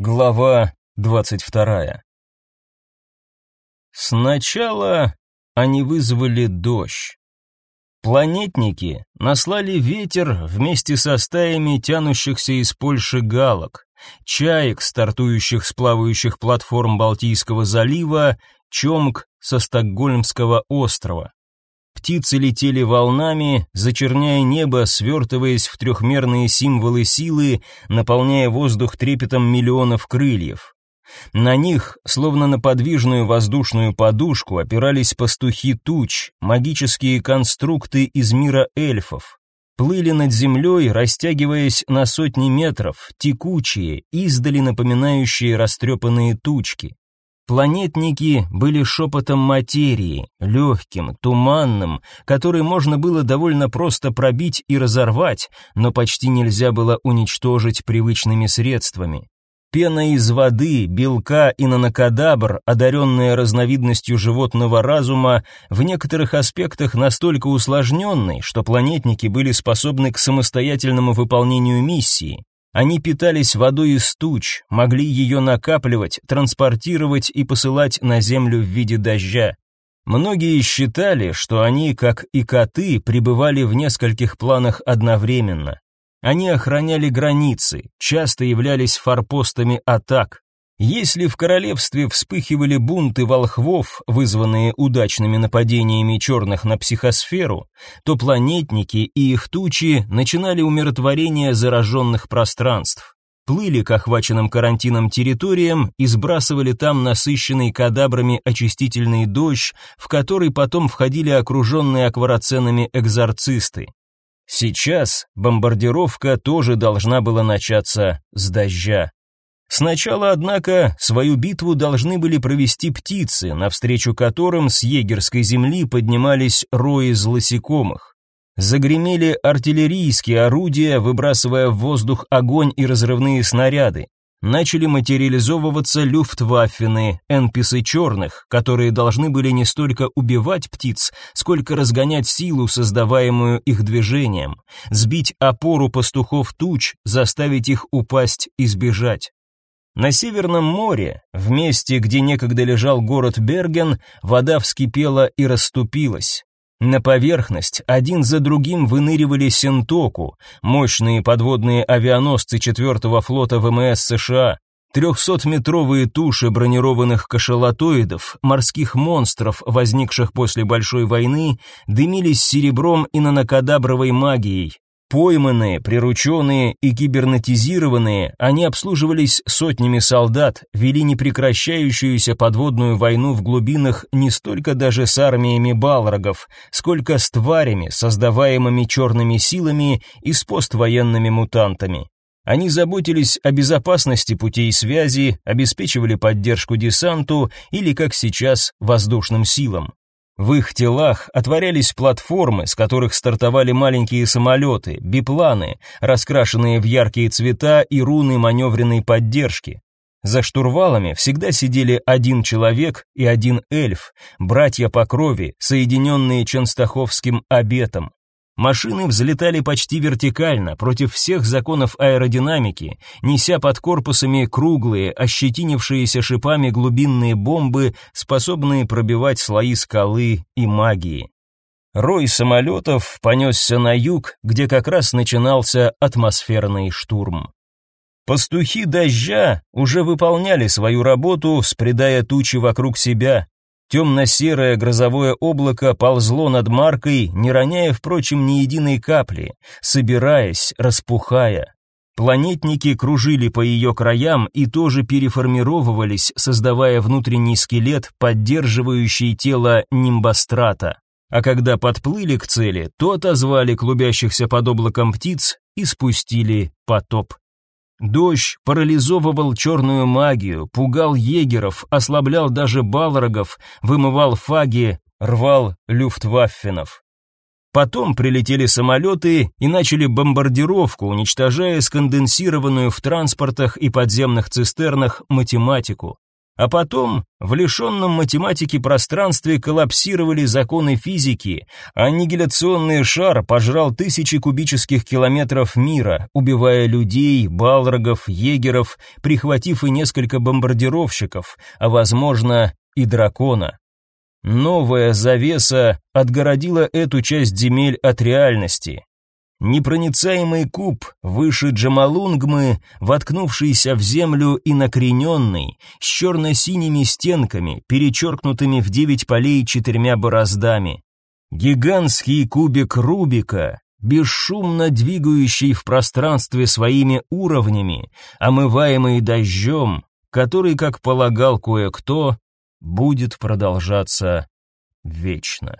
Глава двадцать вторая. Сначала они вызвали дождь. Планетники наслали ветер вместе со стаями тянущихся из Польши галок, чаек, стартующих с плавающих платформ Балтийского залива, чомк со Стокгольмского острова. Птицы летели волнами, зачерняя небо, свертываясь в трехмерные символы силы, наполняя воздух трепетом миллионов крыльев. На них, словно на подвижную воздушную подушку, опирались пастухи туч, магические конструкты из мира эльфов. Плыли над землей, растягиваясь на сотни метров, текучие, издали напоминающие растрепанные тучки. Планетники были шепотом материи, легким, туманным, который можно было довольно просто пробить и разорвать, но почти нельзя было уничтожить привычными средствами. Пена из воды, белка и нанокадабр, одаренная разновидностью животного разума, в некоторых аспектах настолько усложненной, что планетники были способны к самостоятельному выполнению миссии, они питались водой из туч, могли ее накапливать, транспортировать и посылать на землю в виде дождя. Многие считали, что они, как и коты, пребывали в нескольких планах одновременно. Они охраняли границы, часто являлись форпостами атак, если в королевстве вспыхивали бунты волхвов, вызванные удачными нападениями черных на психосферу, то планетники и их тучи начинали умиротворение зараженных пространств. Плыли к охваченным карантином территориям и сбрасывали там насыщенный кадабрами очистительный дождь, в который потом входили окруженные аквароценами экзорцисты. Сейчас бомбардировка тоже должна была начаться с дождя. Сначала, однако, свою битву должны были провести птицы, навстречу которым с егерской земли поднимались рои злосекомых. Загремели артиллерийские орудия, выбрасывая в воздух огонь и разрывные снаряды. Начали материализовываться люфтваффены, энписы черных, которые должны были не столько убивать птиц, сколько разгонять силу, создаваемую их движением, сбить опору пастухов туч, заставить их упасть и сбежать. На Северном море, в месте, где некогда лежал город Берген, вода вскипела и расступилась. На поверхность один за другим выныривали Сентоку, мощные подводные авианосцы 4-го флота ВМС США, Трехсотметровые туши бронированных кашалотоидов, морских монстров, возникших после Большой войны, дымились серебром и нанокадабровой магией, Пойманные, прирученные и кибернетизированные, они обслуживались сотнями солдат, вели непрекращающуюся подводную войну в глубинах не столько даже с армиями балрогов, сколько с тварями, создаваемыми черными силами и с поствоенными мутантами. Они заботились о безопасности путей связи, обеспечивали поддержку десанту или, как сейчас, воздушным силам. В их телах отворялись платформы, с которых стартовали маленькие самолеты, бипланы, раскрашенные в яркие цвета и руны маневренной поддержки. За штурвалами всегда сидели один человек и один эльф, братья по крови, соединенные Ченстаховским обетом. Машины взлетали почти вертикально, против всех законов аэродинамики, неся под корпусами круглые, ощетинившиеся шипами глубинные бомбы, способные пробивать слои скалы и магии. Рой самолетов понесся на юг, где как раз начинался атмосферный штурм. Пастухи дождя уже выполняли свою работу, спредая тучи вокруг себя, Темно-серое грозовое облако ползло над маркой, не роняя, впрочем, ни единой капли, собираясь, распухая. Планетники кружили по ее краям и тоже переформировывались, создавая внутренний скелет, поддерживающий тело нимбострата. А когда подплыли к цели, то отозвали клубящихся под облаком птиц и спустили потоп. Дождь парализовывал черную магию, пугал егеров, ослаблял даже балрогов, вымывал фаги, рвал люфтваффенов. Потом прилетели самолеты и начали бомбардировку, уничтожая сконденсированную в транспортах и подземных цистернах математику. А потом в лишенном математики пространстве коллапсировали законы физики, а аннигиляционный шар пожрал тысячи кубических километров мира, убивая людей, балрогов, егеров, прихватив и несколько бомбардировщиков, а возможно и дракона. Новая завеса отгородила эту часть земель от реальности. Непроницаемый куб выше Джамалунгмы, воткнувшийся в землю и накрененный, с черно-синими стенками, перечеркнутыми в девять полей четырьмя бороздами. Гигантский кубик Рубика, бесшумно двигающий в пространстве своими уровнями, омываемый дождем, который, как полагал кое-кто, будет продолжаться вечно.